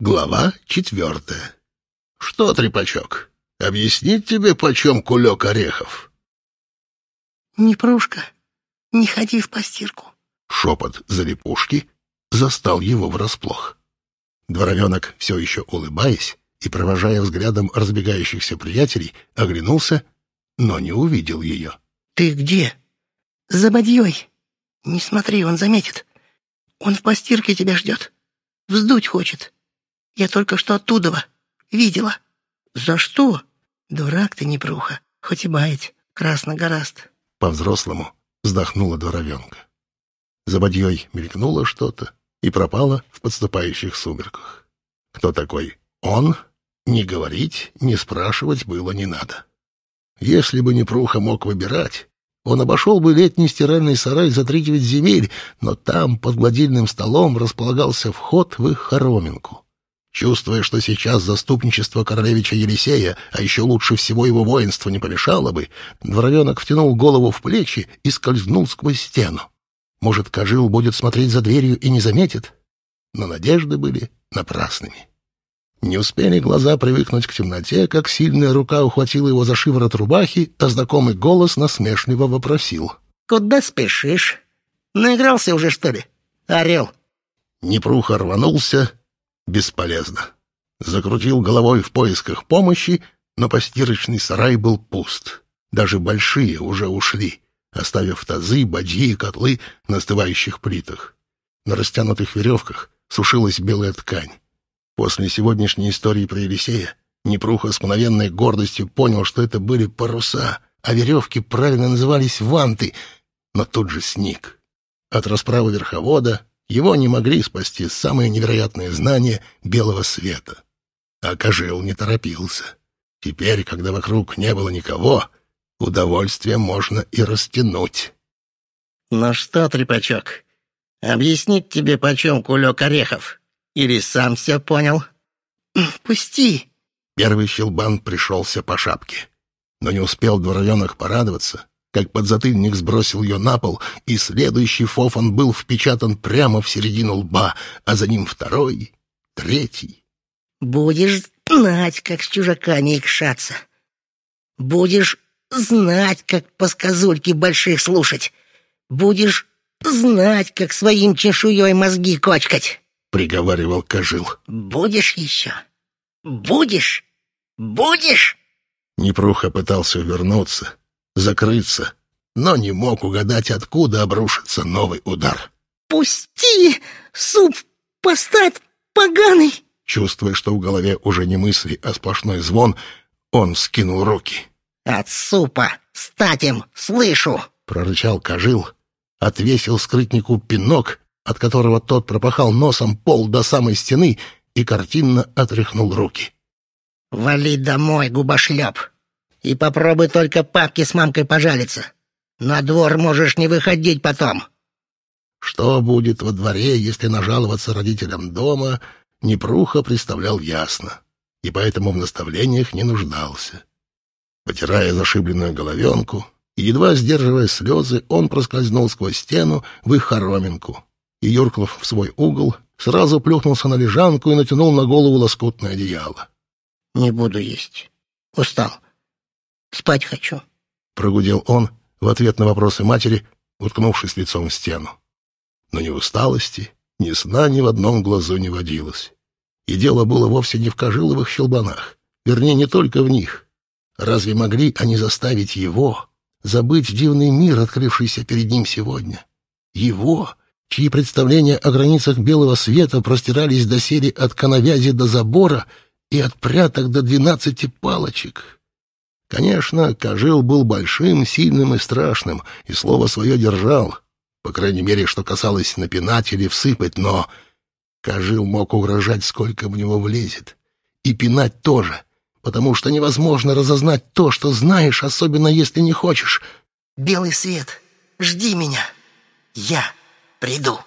Глава четвертая. Что, трепачок, объяснить тебе, почем кулек орехов? Не прушка, не ходи в постирку. Шепот залипушки застал его врасплох. Дворовенок, все еще улыбаясь и провожая взглядом разбегающихся приятелей, оглянулся, но не увидел ее. Ты где? За бадьей. Не смотри, он заметит. Он в постирке тебя ждет. Вздуть хочет. Я только что оттуда видела. За что? Дурак ты, непруха, хоть и баять, красно гораст. По-взрослому вздохнула дворовенка. За бадьей мелькнуло что-то и пропало в подступающих сумерках. Кто такой он? Не говорить, не спрашивать было не надо. Если бы Непруха мог выбирать, он обошел бы летний стиральный сарай за три девять земель, но там, под гладильным столом, располагался вход в их хороминку. Чувствуя, что сейчас заступничество королевича Елисея, а еще лучше всего его воинство не помешало бы, дворовенок втянул голову в плечи и скользнул сквозь стену. Может, Кожил будет смотреть за дверью и не заметит? Но надежды были напрасными. Не успели глаза привыкнуть к темноте, как сильная рука ухватила его за шиворот рубахи, а знакомый голос насмешливо вопросил. «Куда спешишь? Наигрался уже, что ли? Орел!» Непруха рванулся, Бесполезно. Закрутил головой в поисках помощи, но постирочный сарай был пуст. Даже большие уже ушли, оставив тазы, бадьи и котлы на остывающих плитах. На растянутых веревках сушилась белая ткань. После сегодняшней истории про Елисея Непруха с мгновенной гордостью понял, что это были паруса, а веревки правильно назывались ванты, но тут же сник. От расправы верховода его не могли спасти самые невероятные знания белого света. А Кожил не торопился. Теперь, когда вокруг не было никого, удовольствие можно и растянуть. «Ну что, трепачок, объяснить тебе, почем кулек орехов? Или сам все понял?» «Пусти!» Первый щелбан пришелся по шапке. Но не успел дворовенок порадоваться, как подзатыльник сбросил ее на пол, и следующий фофан был впечатан прямо в середину лба, а за ним второй, третий. «Будешь знать, как с чужаками икшаться. Будешь знать, как по сказульке больших слушать. Будешь знать, как своим чешуей мозги кочкать», — приговаривал Кожил. «Будешь еще? Будешь? Будешь?» Непруха пытался вернуться, закрыться, но не мог угадать, откуда обрушится новый удар. «Пусти! Суп поставь, поганый!» Чувствуя, что в голове уже не мысли, а сплошной звон, он скинул руки. «От супа! Статим! Слышу!» — прорычал Кожил, отвесил скрытнику пинок, от которого тот пропахал носом пол до самой стены и картинно отряхнул руки. «Вали домой, губошлеп! И попробуй только папке с мамкой пожалиться. На двор можешь не выходить потом. Что будет во дворе, если нажаловаться родителям дома, Непруха представлял ясно, и поэтому в наставлениях не нуждался. Потирая зашибленную головенку и едва сдерживая слезы, он проскользнул сквозь стену в их хороминку и, юркнув в свой угол, сразу плюхнулся на лежанку и натянул на голову лоскутное одеяло. «Не буду есть. Устал. Спать хочу. Прогудел он в ответ на вопросы матери, уткнувшись лицом в стену. Но ни усталости, ни сна ни в одном глазу не водилось. И дело было вовсе не в кожиловых щелбанах, вернее, не только в них. Разве могли они заставить его забыть дивный мир, открывшийся перед ним сегодня? Его, чьи представления о границах белого света простирались до серии от коновязи до забора и от пряток до двенадцати палочек. Конечно, Кожил был большим, сильным и страшным, и слово свое держал, по крайней мере, что касалось напинать или всыпать, но Кожил мог угрожать, сколько в него влезет. И пинать тоже, потому что невозможно разознать то, что знаешь, особенно если не хочешь. «Белый свет, жди меня, я приду».